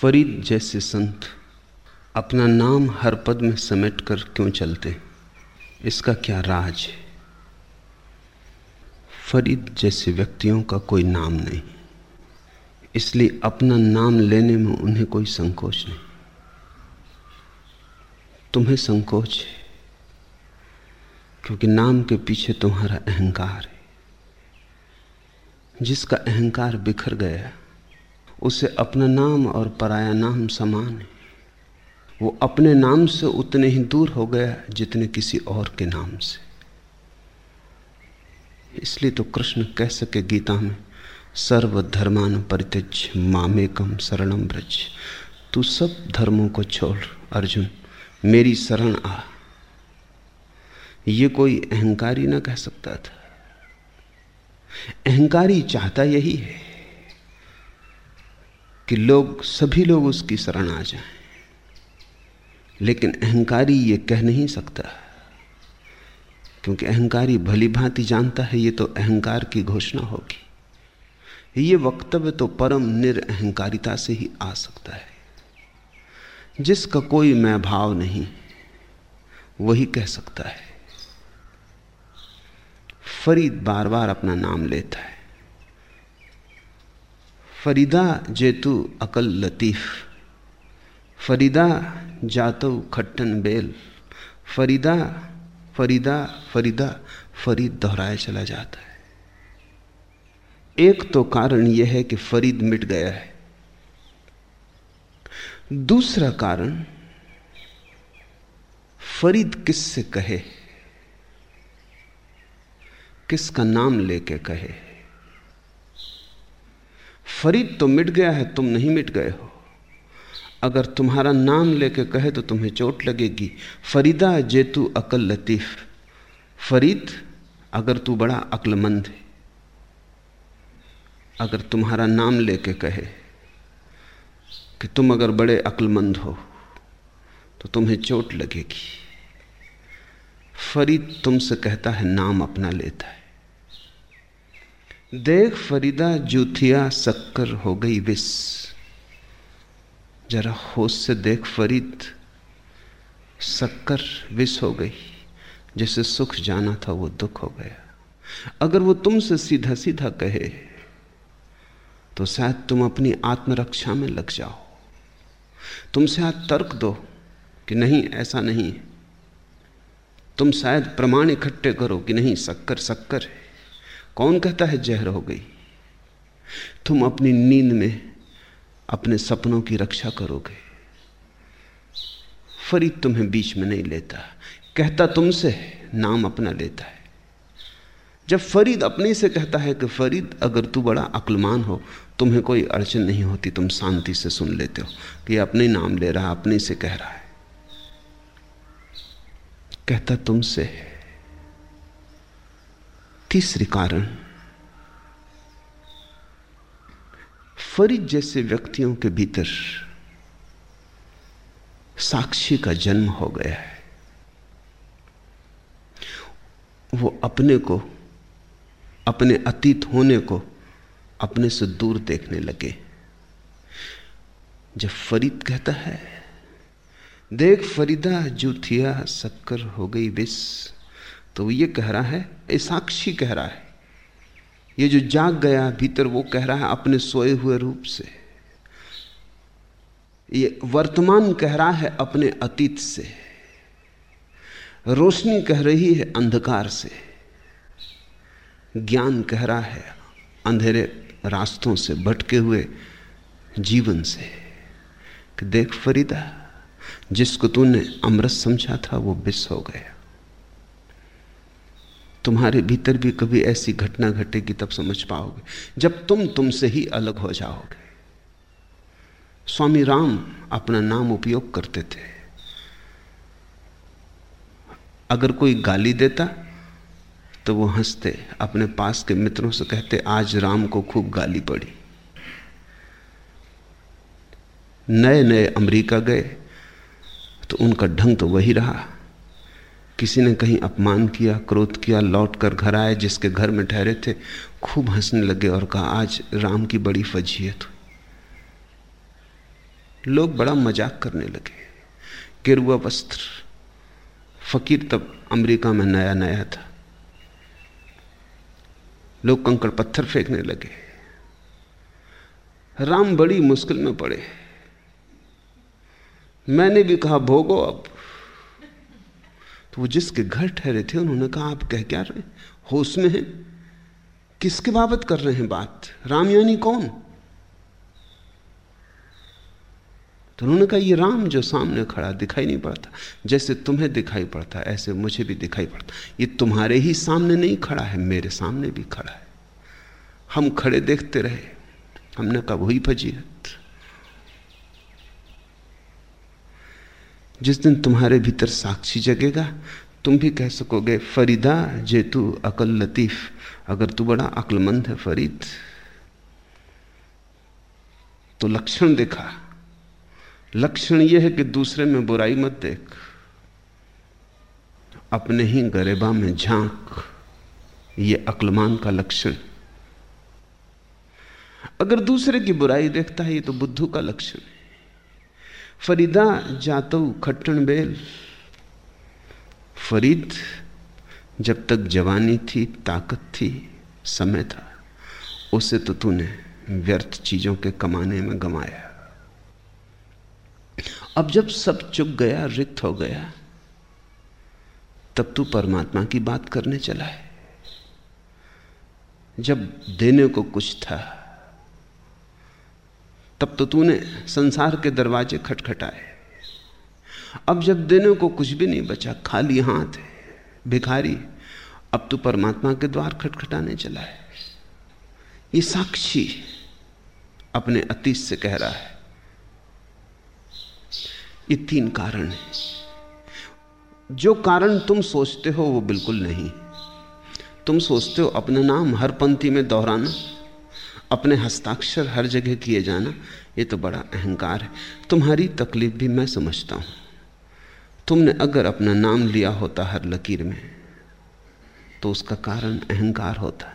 फरीद जैसे संत अपना नाम हर पद में समेट कर क्यों चलते? इसका क्या राज है? फरीद जैसे व्यक्तियों का कोई नाम नहीं। इसलिए अपना नाम लेने में उन्हें कोई संकोच नहीं। तुम्हें संकोच है, क्योंकि नाम के पीछे तुम्हारा अहंकार है। जिसका अहंकार बिखर गया उसे अपना नाम और पराया नाम समान है। वो अपने नाम से उतने ही दूर हो गया जितने किसी और के नाम से। इसलिए तो कृष्ण कह सके गीता में सर्वधर्मान परित्यज मामेकम शरणम ब्रज तू सब धर्मों को छोड़, अर्जुन, मेरी शरण आ। ये कोई अहंकारी ना कह सकता था। अहंकारी चाहता यही है। कि लोग, सभी लोग उसकी शरण आ जाएँ। लेकिन अहंकारी ये कह नहीं सकता। क्योंकि अहंकारी भली भांति जानता है, ये तो अहंकार की घोषणा होगी। ये वक्तव्य तो परम निरअहकारिता से ही आ सकता है। जिसका कोई मैं भाव नहीं, वही कह सकता है। फरीद बार बार अपना नाम लेता है। फरीदा जेतु अकल लतीफ़। फरीदा जातो खट्टन बेल। फरीदा फरीदा फरीदा, फरीद दोहराया चला जाता है। एक तो कारण यह है कि फरीद मिट गया है। दूसरा कारण, फरीद किससे कहे? किसका नाम लेके कहे? फरीद तो मिट गया है, तुम नहीं मिट गए हो। अगर तुम्हारा नाम लेके कहे तो तुम्हें चोट लगेगी। फरीदा, जेतु अकल लतीफ़। फरीद, अगर तू बड़ा अक्लमंद है, अगर तुम्हारा नाम लेके कहे कि तुम अगर बड़े अक्लमंद हो तो तुम्हें चोट लगेगी। फरीद तुमसे कहता है, नाम अपना लेता है। देख फरीदा जूथिया शक्कर हो गई विष जरा होश से देख फरीद शक्कर विष हो गई। जिसे सुख जाना था वो दुख हो गया। अगर वो तुमसे सीधा सीधा कहे तो शायद तुम अपनी आत्मरक्षा में लग जाओ। तुम शायद तर्क दो कि नहीं, ऐसा नहीं। तुम शायद प्रमाण इकट्ठे करो कि नहीं शक्कर शक्कर है। कौन कहता है जहर हो गई? तुम अपनी नींद में अपने सपनों की रक्षा करोगे। फरीद तुम्हें बीच में नहीं लेता। कहता तुमसे, नाम अपना लेता है। जब फरीद अपने से कहता है कि फरीद, अगर तू बड़ा अक्लमान हो, तुम्हें कोई अड़चन नहीं होती, तुम शांति से सुन लेते हो कि अपने नाम ले रहा, अपने से कह रहा है। कहता तुमसे तीसरी कारण, फरीद जैसे व्यक्तियों के भीतर साक्षी का जन्म हो गया है। वो अपने को, अपने अतीत होने को अपने से दूर देखने लगे। जब फरीद कहता है, देख फरीदा जूथिया शक्कर हो गई विष। तो ये कह रहा है, ये साक्षी कह रहा है। ये जो जाग गया भीतर, वो कह रहा है अपने सोए हुए रूप से। ये वर्तमान कह रहा है अपने अतीत से। रोशनी कह रही है अंधकार से। ज्ञान कह रहा है अंधेरे रास्तों से, भटके हुए जीवन से। कि देख फरीदा, जिसको तूने अमृत समझा था, वो बिस हो गया। तुम्हारे भीतर भी कभी ऐसी घटना घटेगी तब समझ पाओगे। जब तुम तुमसे ही अलग हो जाओगे। स्वामी राम अपना नाम उपयोग करते थे। अगर कोई गाली देता तो वो हँसते। अपने पास के मित्रों से कहते, आज राम को खूब गाली पड़ी। नए नए अमेरिका गए तो उनका ढंग तो वही रहा। किसी ने कहीं अपमान किया, क्रोध किया, लौट कर घर आए, जिसके घर में ठहरे थे, खूब हंसने लगे और कहा, आज राम की बड़ी फजीयत हुई। लोग बड़ा मज़ाक करने लगे। गिरुआ वस्त्र। फकीर तब अमेरिका में नया नया था। लोग कंकड़ पत्थर फेंकने लगे। राम बड़ी मुश्किल में पड़े। मैंने भी कहा, भोगो अब। तो वो जिसके घर ठहरे थे, उन्होंने कहा, आप कह क्या रहे होश में हैं? किसके बाबत कर रहे हैं बात? राम यानी कौन? तो उन्होंने कहा, ये राम जो सामने खड़ा दिखाई नहीं पड़ता, जैसे तुम्हें दिखाई पड़ता, ऐसे मुझे भी दिखाई पड़ता। ये तुम्हारे ही सामने नहीं खड़ा है, मेरे सामने भी खड़ा है। हम खड़े देखते रहे। हमने कहा वही फजीहत जिस दिन तुम्हारे भीतर साक्षी जगेगा, तुम भी कह सकोगे, फरीदा जे तू अकल, लतीफ। अगर तू बड़ा अक्लमंद है, फरीद। तो लक्षण देखा। लक्षण यह है कि दूसरे में बुराई मत देख। अपने ही गरेबा में झाँक। ये अक्लमान का लक्षण। अगर दूसरे की बुराई देखता है, ये तो बुद्धू का लक्षण है। फरीदा जातो खट्टन बेल। फरीद, जब तक जवानी थी, ताकत थी, समय था, उसे तो तूने व्यर्थ चीज़ों के कमाने में गमाया। अब जब सब चुक गया, रिक्त हो गया, तब तू परमात्मा की बात करने चला है। जब देने को कुछ था तब तो तूने संसार के दरवाजे खटखटाए। अब जब देने को कुछ भी नहीं बचा, खाली हाथ है, भिखारी, अब तू परमात्मा के द्वार खटखटाने चला है। ये साक्षी अपने अतीत से कह रहा है। ये तीन कारण है। जो कारण तुम सोचते हो वो बिल्कुल नहीं। तुम सोचते हो अपना नाम हर पंक्ति में दोहराना। अपने हस्ताक्षर हर जगह किए जाना, ये तो बड़ा अहंकार है। तुम्हारी तकलीफ़ भी मैं समझता हूँ। तुमने अगर अपना नाम लिया होता हर लकीर में तो उसका कारण अहंकार होता।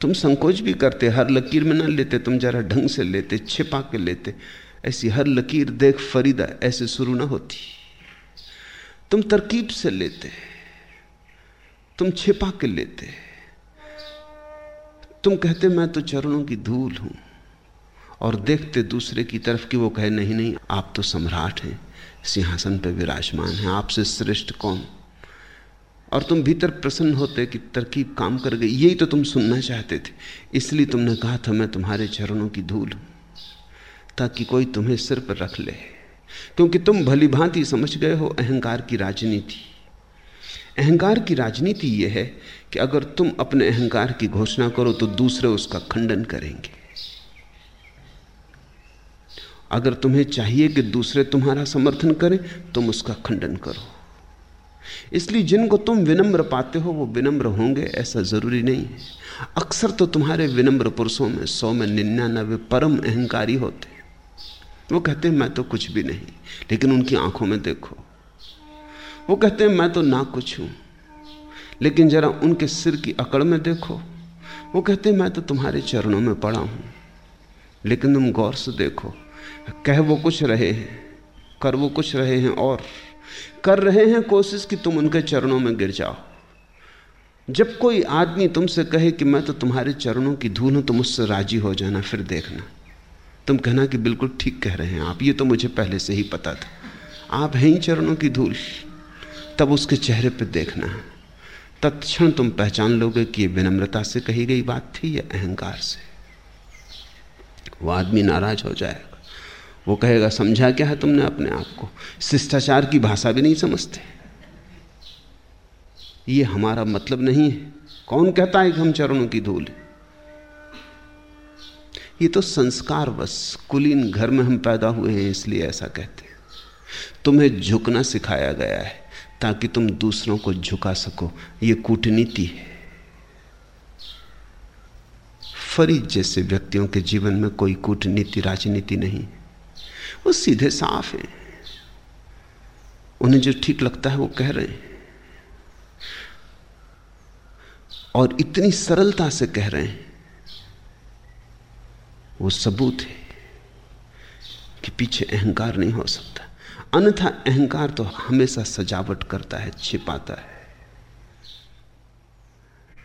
तुम संकोच भी करते, हर लकीर में ना लेते, तुम जरा ढंग से लेते, छिपा के लेते, ऐसी हर लकीर देख फरीदा, ऐसे शुरू ना होती। तुम तरकीब से लेते, तुम छिपा के लेते। तुम कहते मैं तो चरणों की धूल हूँ और देखते दूसरे की तरफ़ कि वो कहे, नहीं नहीं, आप तो सम्राट हैं, सिंहासन पर विराजमान हैं, आपसे श्रेष्ठ कौन? और तुम भीतर प्रसन्न होते कि तरकीब काम कर गई। यही तो तुम सुनना चाहते थे। इसलिए तुमने कहा था, मैं तुम्हारे चरणों की धूल हूँ, ताकि कोई तुम्हें सिर पर रख ले, क्योंकि तुम भली भांति समझ गए हो अहंकार की राजनीति। अहंकार की राजनीति यह है कि अगर तुम अपने अहंकार की घोषणा करो तो दूसरे उसका खंडन करेंगे। अगर तुम्हें चाहिए कि दूसरे तुम्हारा समर्थन करें, तुम उसका खंडन करो। इसलिए जिनको तुम विनम्र पाते हो, वो विनम्र होंगे, ऐसा ज़रूरी नहीं है। अक्सर तो तुम्हारे विनम्र पुरुषों में सौ में निन्यानबे परम अहंकारी होते वो कहते हैं, मैं तो कुछ भी नहीं, लेकिन उनकी आँखों में देखो वो कहते हैं, मैं तो ना कुछ हूँ, लेकिन जरा उनके सिर की अकड़ में देखो। वो कहते हैं, मैं तो तुम्हारे चरणों में पड़ा हूँ, लेकिन तुम गौर से देखो। कह वो कुछ रहे हैं, कर वो कुछ रहे हैं और कर रहे हैं कोशिश कि तुम उनके चरणों में गिर जाओ। जब कोई आदमी तुमसे कहे कि मैं तो तुम्हारे चरणों की धूल हूँ तो मुझसे राज़ी हो जाना, फिर देखना। तुम कहना कि बिल्कुल ठीक कह रहे हैं आप, ये तो मुझे पहले से ही पता था। आप हैं ही चरणों की धूल। तब उसके चेहरे पर देखना है। तत्क्षण तुम पहचान लोगे कि विनम्रता से कही गई बात थी या अहंकार से। वो आदमी नाराज़ हो जाएगा। वो कहेगा, समझा क्या है तुमने अपने आप को? शिष्टाचार की भाषा भी नहीं समझते। ये हमारा मतलब नहीं है। कौन कहता है कि हम चरणों की धूल ये तो संस्कार बस कुलीन घर में हम पैदा हुए हैं, इसलिए ऐसा कहते हैं। तुम्हें झुकना सिखाया गया है। ताकि तुम दूसरों को झुका सको। ये कूटनीति है। फरीद जैसे व्यक्तियों के जीवन में कोई कूटनीति, राजनीति नहीं। वो सीधे साफ़ है। उन्हें जो ठीक लगता है वो कह रहे हैं। और इतनी सरलता से कह रहे हैं। वो सबूत है कि पीछे अहंकार नहीं हो सकता। अन्यथा अहंकार तो हमेशा सजावट करता है, छिपाता है।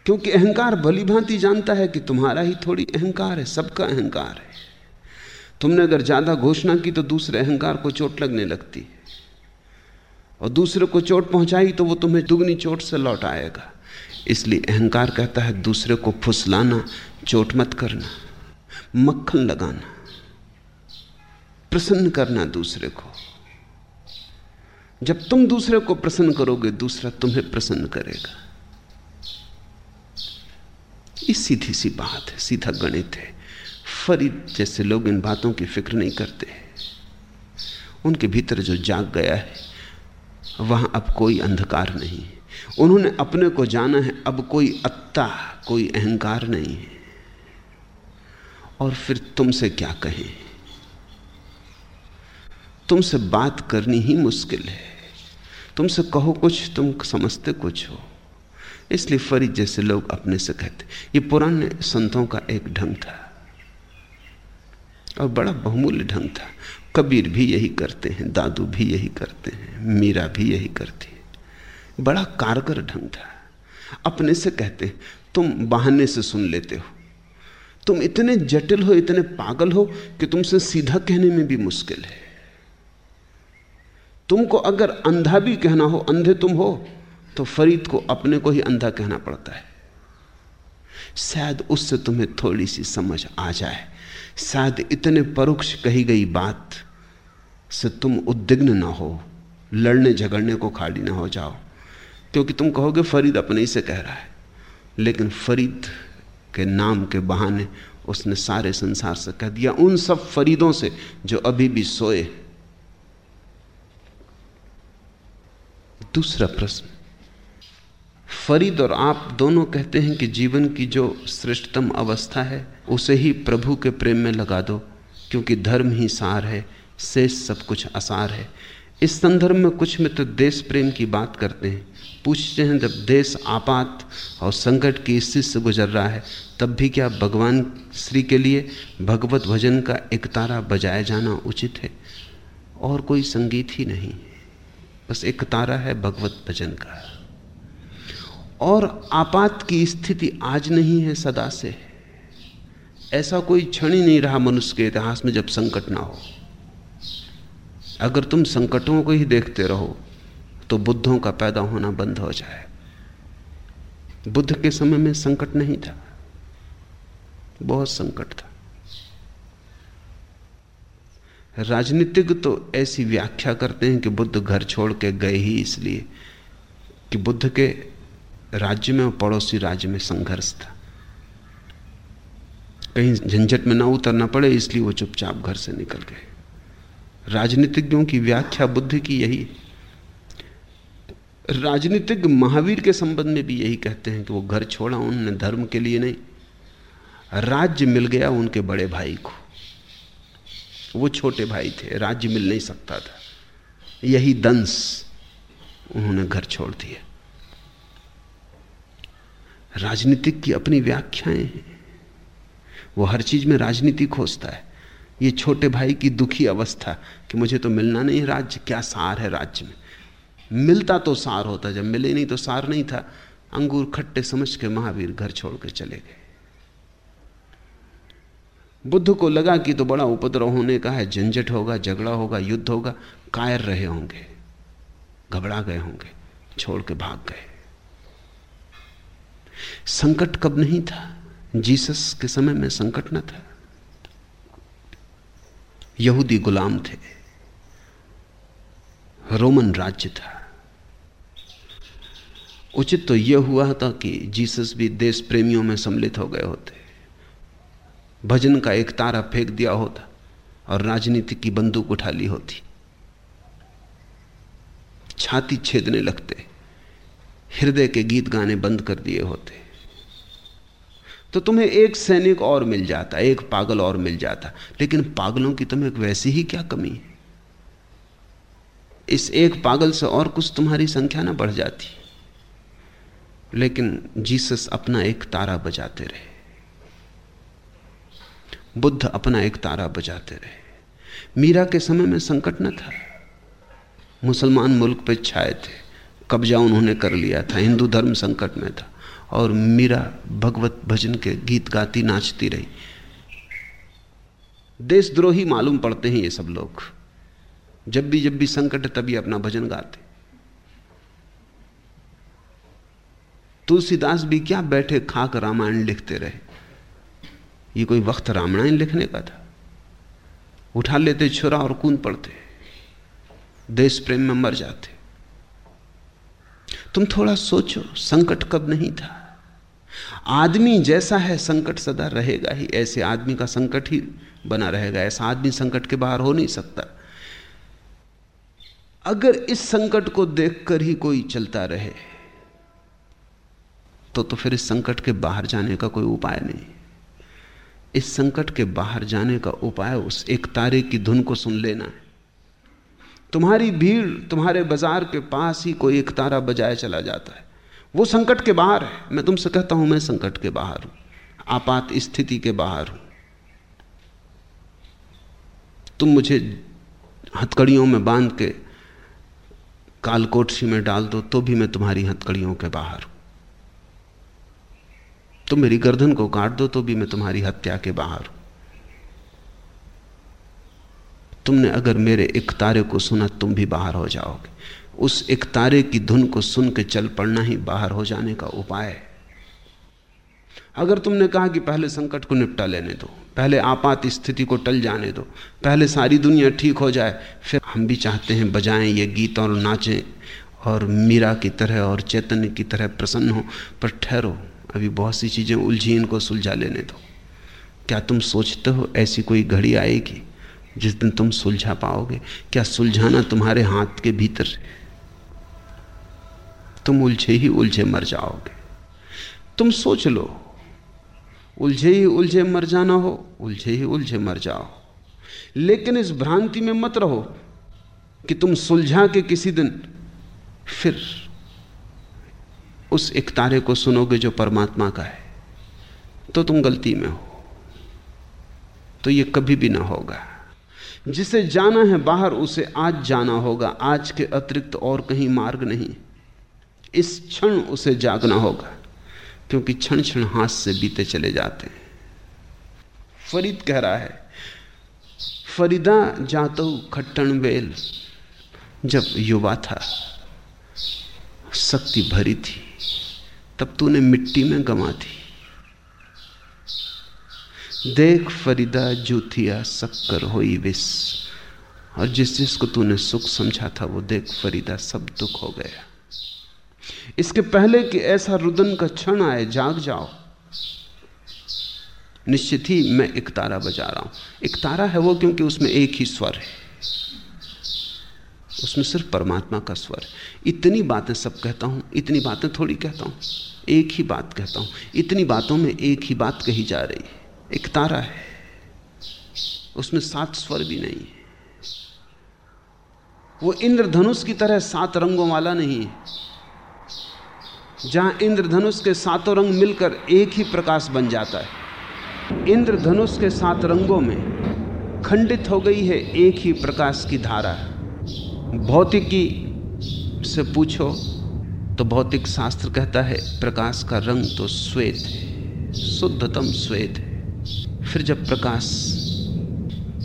क्योंकि अहंकार भली भांति जानता है कि तुम्हारा ही थोड़ी अहंकार है, सबका अहंकार है। तुमने अगर ज़्यादा घोषणा की तो दूसरे अहंकार को चोट लगने लगती है। और दूसरे को चोट पहुंचाई तो वो तुम्हें दुगनी चोट से लौट आएगा। इसलिए अहंकार कहता है, दूसरे को फुसलाना, चोट मत करना, मक्खन लगाना, प्रसन्न करना दूसरे को। जब तुम दूसरे को प्रसन्न करोगे, दूसरा तुम्हें प्रसन्न करेगा। ये सीधी सी बात है, सीधा गणित है। फरीद जैसे लोग इन बातों की फ़िक्र नहीं करते। उनके भीतर जो जाग गया है, वहाँ अब कोई अंधकार नहीं उन्होंने अपने को जाना है, अब कोई अत्ता, कोई अहंकार नहीं है। और फिर तुमसे क्या कहें? तुमसे बात करनी ही मुश्किल है। तुमसे कहो कुछ, तुम समझते कुछ हो। इसलिए फरीद जैसे लोग अपने से कहते ये पुराने संतों का एक ढंग था और बड़ा बहुमूल्य ढंग था। कबीर भी यही करते हैं, दादू भी यही करते हैं, मीरा भी यही करती है। बड़ा कारगर ढंग था। अपने से कहते तुम बहाने से सुन लेते हो। तुम इतने जटिल हो, इतने पागल हो कि तुमसे सीधा कहने में भी मुश्किल है। तुमको अगर अंधा भी कहना हो, अंधे तुम हो तो फरीद को अपने को ही अंधा कहना पड़ता है। शायद उससे तुम्हें थोड़ी सी समझ आ जाए। शायद इतने परोक्ष कही गई बात से तुम उद्विग्न ना हो, लड़ने झगड़ने को खाली ना हो जाओ। क्योंकि तुम कहोगे, फरीद अपने ही से कह रहा है। लेकिन फरीद के नाम के बहाने उसने सारे संसार से कह दिया। उन सब फरीदों से जो अभी भी सोए दूसरा प्रश्न। फरीद और आप दोनों कहते हैं कि जीवन की जो श्रेष्ठतम अवस्था है, उसे ही प्रभु के प्रेम में लगा दो, क्योंकि धर्म ही सार है, शेष सब कुछ असार है। इस संदर्भ में कुछ मित्र देश प्रेम की बात करते हैं। पूछते हैं, जब देश आपात और संकट की स्थिति से गुजर रहा है, तब भी क्या भगवान श्री के लिए भगवत भजन का एक तारा बजाया जाना उचित है? और कोई संगीत ही नहीं। बस एक तारा है, भगवत भजन का। और आपात की स्थिति आज नहीं है, सदा से ऐसा कोई क्षण ही नहीं रहा मनुष्य के इतिहास में जब संकट ना हो। अगर तुम संकटों को ही देखते रहो तो बुद्धों का पैदा होना बंद हो जाए। बुद्ध के समय में संकट नहीं था। बहुत संकट था। राजनीतिक तो ऐसी व्याख्या करते हैं कि बुद्ध घर छोड़ के गए ही इसलिए कि बुद्ध के राज्य में और पड़ोसी राज्य में संघर्ष था। कहीं झंझट में ना उतरना पड़े, इसलिए वो चुपचाप घर से निकल गए। राजनीतिज्ञों की व्याख्या बुद्ध की यही राजनीतिक महावीर के संबंध में भी यही कहते हैं कि वो घर छोड़ा, उन्होंने धर्म के लिए नहीं। राज्य मिल गया उनके बड़े भाई को। वो छोटे भाई थे, राज्य मिल नहीं सकता था। यही दंश उन्होंने घर छोड़ दिया। राजनीतिक की अपनी व्याख्याएँ हैं। वो हर चीज़ में राजनीति खोजता है। ये छोटे भाई की दुखी अवस्था कि मुझे तो मिलना नहीं राज्य, क्या सार है राज्य में? मिलता तो सार होता, जब मिले नहीं तो सार नहीं था। अंगूर खट्टे समझ के महावीर घर छोड़ के चले गए। बुद्ध को लगा कि तो बड़ा उपद्रव होने का है, झंझट होगा, झगड़ा होगा, युद्ध होगा, कायर रहे होंगे, घबरा गए होंगे, छोड़ के भाग गए। संकट कब नहीं था? जीसस के समय में संकट न था। यहूदी गुलाम थे। रोमन राज्य था। उचित तो यह हुआ था कि जीसस भी देश प्रेमियों में सम्मिलित हो गए होते। भजन का एक तारा फेंक दिया होता और राजनीति की बंदूक उठा ली होती। छाती छेदने लगते, हृदय के गीत गाने बंद कर दिए होते। तो तुम्हें एक सैनिक और मिल जाता, एक पागल और मिल जाता, लेकिन पागलों की तुम्हें वैसी ही क्या कमी? है इस एक पागल से और कुछ तुम्हारी संख्या ना बढ़ जाती। लेकिन जीसस अपना एक तारा बजाते रहे। बुद्ध अपना एक तारा बजाते रहे। मीरा के समय में संकट न था। मुसलमान मुल्क पे छाए थे। कब्जा उन्होंने कर लिया था। हिंदू धर्म संकट में था। और मीरा भगवत भजन के गीत गाती नाचती रही। देशद्रोही मालूम पड़ते हैं ये सब लोग। जब भी जब भी संकट है, तभी अपना भजन गाते। तुलसीदास भी क्या बैठे खाक रामायण लिखते रहे। ये कोई वक्त रामायण लिखने का था। उठा लेते छुरा और कूद पड़ते। देश प्रेम में मर जाते। तुम थोड़ा सोचो, संकट कब नहीं था। आदमी जैसा है, संकट सदा रहेगा ही। ऐसे आदमी का संकट ही बना रहेगा। ऐसा आदमी संकट के बाहर हो नहीं सकता। अगर इस संकट को देखकर ही कोई चलता रहे तो तो फिर इस संकट के बाहर जाने का कोई उपाय नहीं। इस संकट के बाहर जाने का उपाय उस एक तारे की धुन को सुन लेना है। तुम्हारी भीड़ तुम्हारे बाज़ार के पास ही कोई एक तारा बजाए चला जाता है। वो संकट के बाहर है। मैं तुमसे कहता हूँ, मैं संकट के बाहर हूँ। आपात स्थिति के बाहर हूँ। तुम मुझे हथकड़ियों में बाँध के कालकोठसी में डाल दो तो भी मैं तुम्हारी हथकड़ियों के बाहर हूँ। तुम मेरी गर्दन को काट दो तो भी मैं तुम्हारी हत्या के बाहर हूँ। तुमने अगर मेरे एक तारे को सुना, तुम भी बाहर हो जाओगे। उस एक तारे की धुन को सुन के चल पड़ना ही बाहर हो जाने का उपाय है। अगर तुमने कहा कि पहले संकट को निपटा लेने दो, पहले आपात स्थिति को टल जाने दो, पहले सारी दुनिया ठीक हो जाए, फिर हम भी चाहते हैं बजाएँ ये गीत और नाचें और मीरा की तरह और चैतन्य की तरह प्रसन्न हो, पर ठहरो। अभी बहुत सी चीज़ें उलझी इनको सुलझा लेने दो। क्या तुम सोचते हो ऐसी कोई घड़ी आएगी जिस दिन तुम सुलझा पाओगे? क्या सुलझाना तुम्हारे हाथ के भीतर? तुम उलझे ही उलझे मर जाओगे। तुम सोच लो, उलझे ही उलझे मर जाना हो, उलझे ही उलझे मर जाओ। लेकिन इस भ्रांति में मत रहो कि तुम सुलझा के किसी दिन फिर उस एक तारे को सुनोगे जो परमात्मा का है तो तुम गलती में हो। तो ये कभी भी ना होगा। जिसे जाना है बाहर, उसे आज जाना होगा। आज के अतिरिक्त और कहीं मार्ग नहीं। इस क्षण उसे जागना होगा, क्योंकि क्षण क्षण हाथ से बीते चले जाते हैं। फरीद कह रहा है, फरीदा जातो खट्टन बेल जब युवा था, शक्ति भरी थी। तब तूने मिट्टी में गमा दी। देख फरीदा जूथिया शक्कर होई विस और जिस जिसको तूने सुख समझा था वो देख फरीदा सब दुख हो गया। इसके पहले कि ऐसा रुदन का क्षण आए, जाग जाओ। निश्चित ही मैं एक तारा बजा रहा हूँ। एक तारा है वो क्योंकि उसमें एक ही स्वर है। उसमें सिर्फ़ परमात्मा का स्वर। है इतनी बातें सब कहता हूँ, इतनी बातें थोड़ी कहता हूँ, एक ही बात कहता हूँ, इतनी बातों में एक ही बात कही जा रही है, एक तारा है। उसमें सात स्वर भी नहीं है। वो इंद्रधनुष की तरह सात रंगों वाला नहीं है। जहाँ इंद्रधनुष के सातों रंग मिलकर एक ही प्रकाश बन जाता है, इंद्रधनुष के सात रंगों में खंडित हो गई है एक ही प्रकाश की धारा। भौतिकी से पूछो तो भौतिक शास्त्र कहता है, प्रकाश का रंग तो श्वेत है, शुद्धतम श्वेत है। फिर जब प्रकाश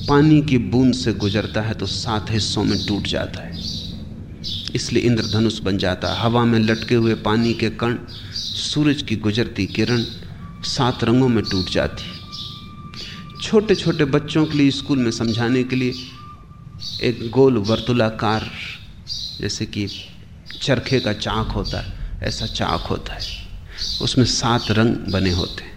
पानी की बूंद से गुजरता है तो सात हिस्सों में टूट जाता है। इसलिए इंद्रधनुष बन जाता है। हवा में लटके हुए पानी के कण, सूरज की गुजरती किरण सात रंगों में टूट जाती छोटे छोटे बच्चों के लिए, स्कूल में समझाने के लिए एक गोल वर्तुलाकार जैसे कि चरखे का चाक होता है, ऐसा चाक होता है। उसमें सात रंग बने होते हैं।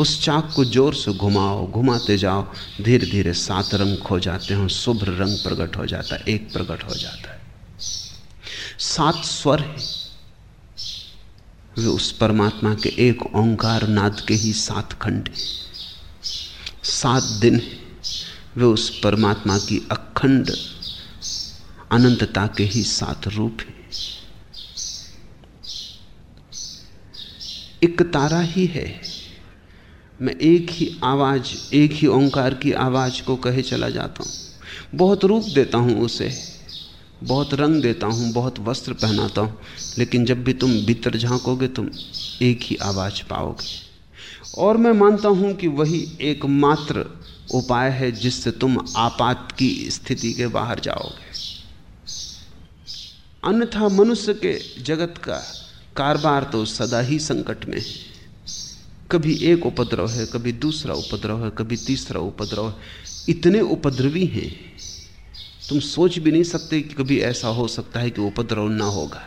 उस चाक को ज़ोर से घुमाओ, घुमाते जाओ धीरे धीरे सात रंग खो जाते हैं शुभ्र रंग प्रकट हो जाता है, एक प्रकट हो जाता है। सात स्वर है। वे उस परमात्मा के एक ओंकार नाद के ही सात खंड सात दिन है। वे उस परमात्मा की अखंड अनंतता के ही सात रूप है। एक तारा ही है। मैं एक ही आवाज़, एक ही ओंकार की आवाज़ को कहे चला जाता हूँ। बहुत रूप देता हूँ उसे। बहुत रंग देता हूँ, बहुत वस्त्र पहनाता हूँ। लेकिन जब भी तुम भीतर झांकोगे, तुम एक ही आवाज़ पाओगे। और मैं मानता हूँ कि वही एकमात्र उपाय है जिससे तुम आपात की स्थिति के बाहर जाओगे। अन्यथा मनुष्य के जगत का कारबार तो सदा ही संकट में है। कभी एक उपद्रव है, कभी दूसरा उपद्रव है, कभी तीसरा उपद्रव है। इतने उपद्रवी हैं, तुम सोच भी नहीं सकते कि कभी ऐसा हो सकता है कि उपद्रव ना होगा।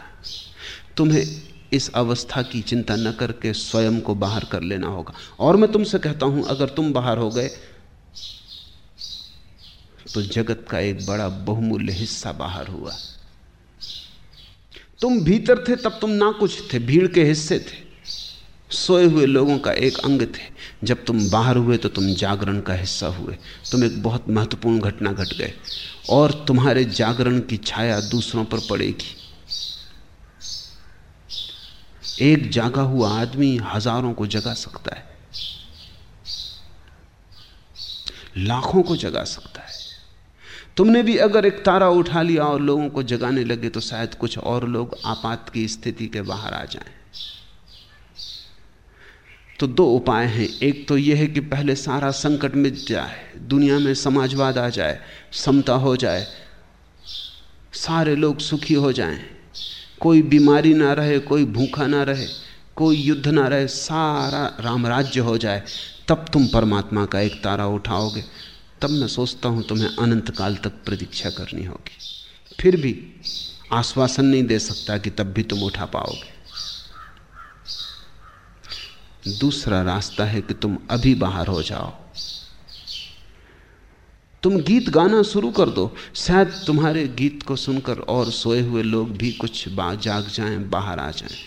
तुम्हें इस अवस्था की चिंता न करके स्वयं को बाहर कर लेना होगा। और मैं तुमसे कहता हूँ, अगर तुम बाहर हो गए तो जगत का एक बड़ा बहुमूल्य हिस्सा बाहर हुआ। तुम भीतर थे, तब तुम ना कुछ थे, भीड़ के हिस्से थे। सोए हुए लोगों का एक अंग थे। जब तुम बाहर हुए तो तुम जागरण का हिस्सा हुए। तुम एक बहुत महत्वपूर्ण घटना घट गए, और तुम्हारे जागरण की छाया दूसरों पर पड़ेगी। एक जागा हुआ आदमी हज़ारों को जगा सकता है, लाखों को जगा सकता है। तुमने भी अगर एक तारा उठा लिया और लोगों को जगाने लगे तो शायद कुछ और लोग आपात की स्थिति के बाहर आ जाएँ। तो दो उपाय हैं। एक तो यह है कि पहले सारा संकट मिट जाए दुनिया में समाजवाद आ जाए समता हो जाए सारे लोग सुखी हो जाएँ, कोई बीमारी ना रहे कोई भूखा ना रहे कोई युद्ध ना रहे सारा रामराज्य हो जाए। तब तुम परमात्मा का एक तारा उठाओगे। तब मैं सोचता हूँ तुम्हें अनंत काल तक प्रतीक्षा करनी होगी। फिर भी आश्वासन नहीं दे सकता कि तब भी तुम उठा पाओगे। दूसरा रास्ता है कि तुम अभी बाहर हो जाओ। तुम गीत गाना शुरू कर दो। शायद तुम्हारे गीत को सुनकर और सोए हुए लोग भी कुछ जाग जाएँ, बाहर आ जाएँ।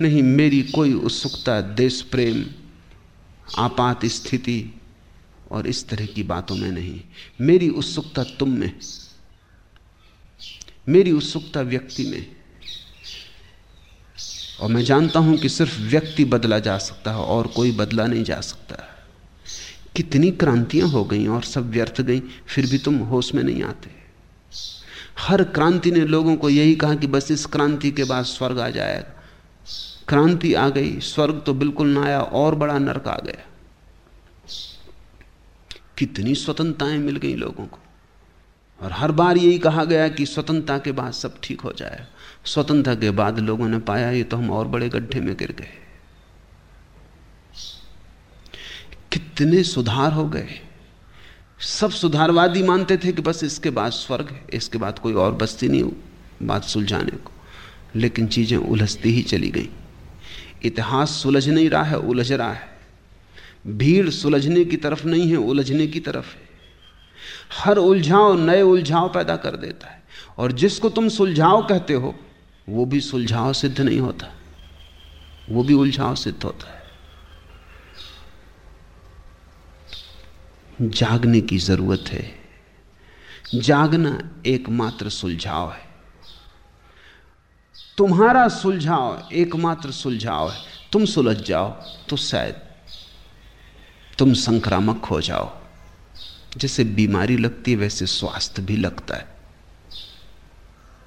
नहीं, मेरी कोई उत्सुकता देश प्रेम आपात स्थिति और इस तरह की बातों में नहीं। मेरी उत्सुकता तुम में मेरी उत्सुकता व्यक्ति में और मैं जानता हूँ कि सिर्फ़ व्यक्ति बदला जा सकता है और कोई बदला नहीं जा सकता। कितनी क्रांतियाँ हो गई और सब व्यर्थ गई, फिर भी तुम होश में नहीं आते। हर क्रांति ने लोगों को यही कहा कि बस इस क्रांति के बाद स्वर्ग आ जाएगा। क्रांति आ गई, स्वर्ग तो बिल्कुल ना आया और बड़ा नरक आ गया। कितनी स्वतंत्रताएँ मिल गई लोगों को। और हर बार यही कहा गया कि स्वतंत्रता के बाद सब ठीक हो जाए। स्वतंत्रता के बाद लोगों ने पाया, ये तो हम और बड़े गड्ढे में गिर गए। कितने सुधार हो गए। सब सुधारवादी मानते थे कि बस इसके बाद स्वर्ग है, इसके बाद कोई और बस्ती नहीं बात सुलझाने को। लेकिन चीज़ें उलझती ही चली गई। इतिहास सुलझ नहीं रहा है, उलझ रहा है। भीड़ सुलझने की तरफ़ नहीं है, उलझने की तरफ़ है। हर उलझाव नए उलझाव पैदा कर देता है। और जिसको तुम सुलझाव कहते हो, वो भी सुलझाव सिद्ध नहीं होता। वो भी उलझाव सिद्ध होता है। जागने की ज़रूरत है। जागना एकमात्र सुलझाव है। तुम्हारा सुलझाव एकमात्र सुलझाव है। तुम सुलझ जाओ तो शायद तुम संक्रामक हो जाओ। जैसे बीमारी लगती है, वैसे स्वास्थ्य भी लगता है।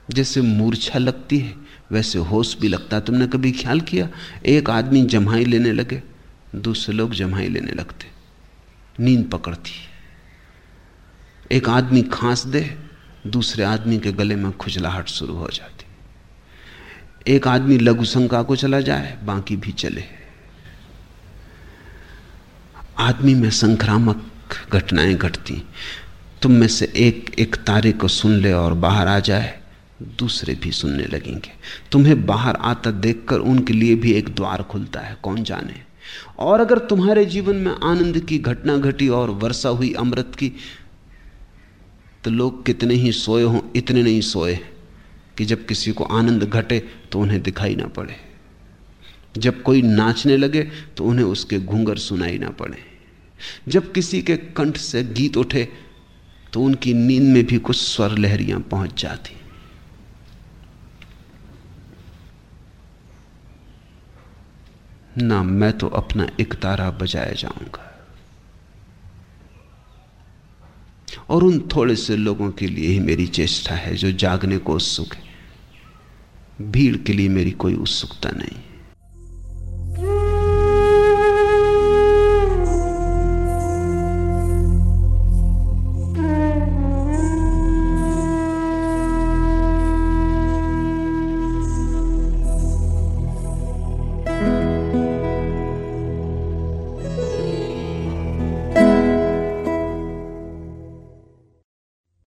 जैसे मूर्छा लगती है, वैसे होश भी लगता है। तुमने कभी ख्याल किया? एक आदमी जमाई लेने लगे, दूसरे लोग जमाई लेने लगते। नींद पकड़ती एक आदमी खांस दे, दूसरे आदमी के गले में खुजलाहट शुरू हो जाती। एक आदमी लघु शंका को चला जाए, बाकी भी चले। आदमी में संक्रामक घटनाएँ घटती। तुम में से एक एक तारे को सुन ले और बाहर आ जाए, दूसरे भी सुनने लगेंगे। तुम्हें बाहर आता देखकर उनके लिए भी एक द्वार खुलता है, कौन जाने? और अगर तुम्हारे जीवन में आनंद की घटना घटी और वर्षा हुई अमृत की तो लोग कितने ही सोए हों, इतने नहीं सोए कि जब किसी को आनंद घटे तो उन्हें दिखाई ना पड़े। जब कोई नाचने लगे तो उन्हें उसके घूंगर सुनाई ना पड़े। जब किसी के कंठ से गीत उठे तो उनकी नींद में भी कुछ स्वर लहरियाँ पहुँच जाती। ना मैं तो अपना एक तारा बजाया जाऊँगा। और उन थोड़े से लोगों के लिए ही मेरी चेष्टा है जो जागने को उत्सुक है। भीड़ के लिए मेरी कोई उत्सुकता नहीं।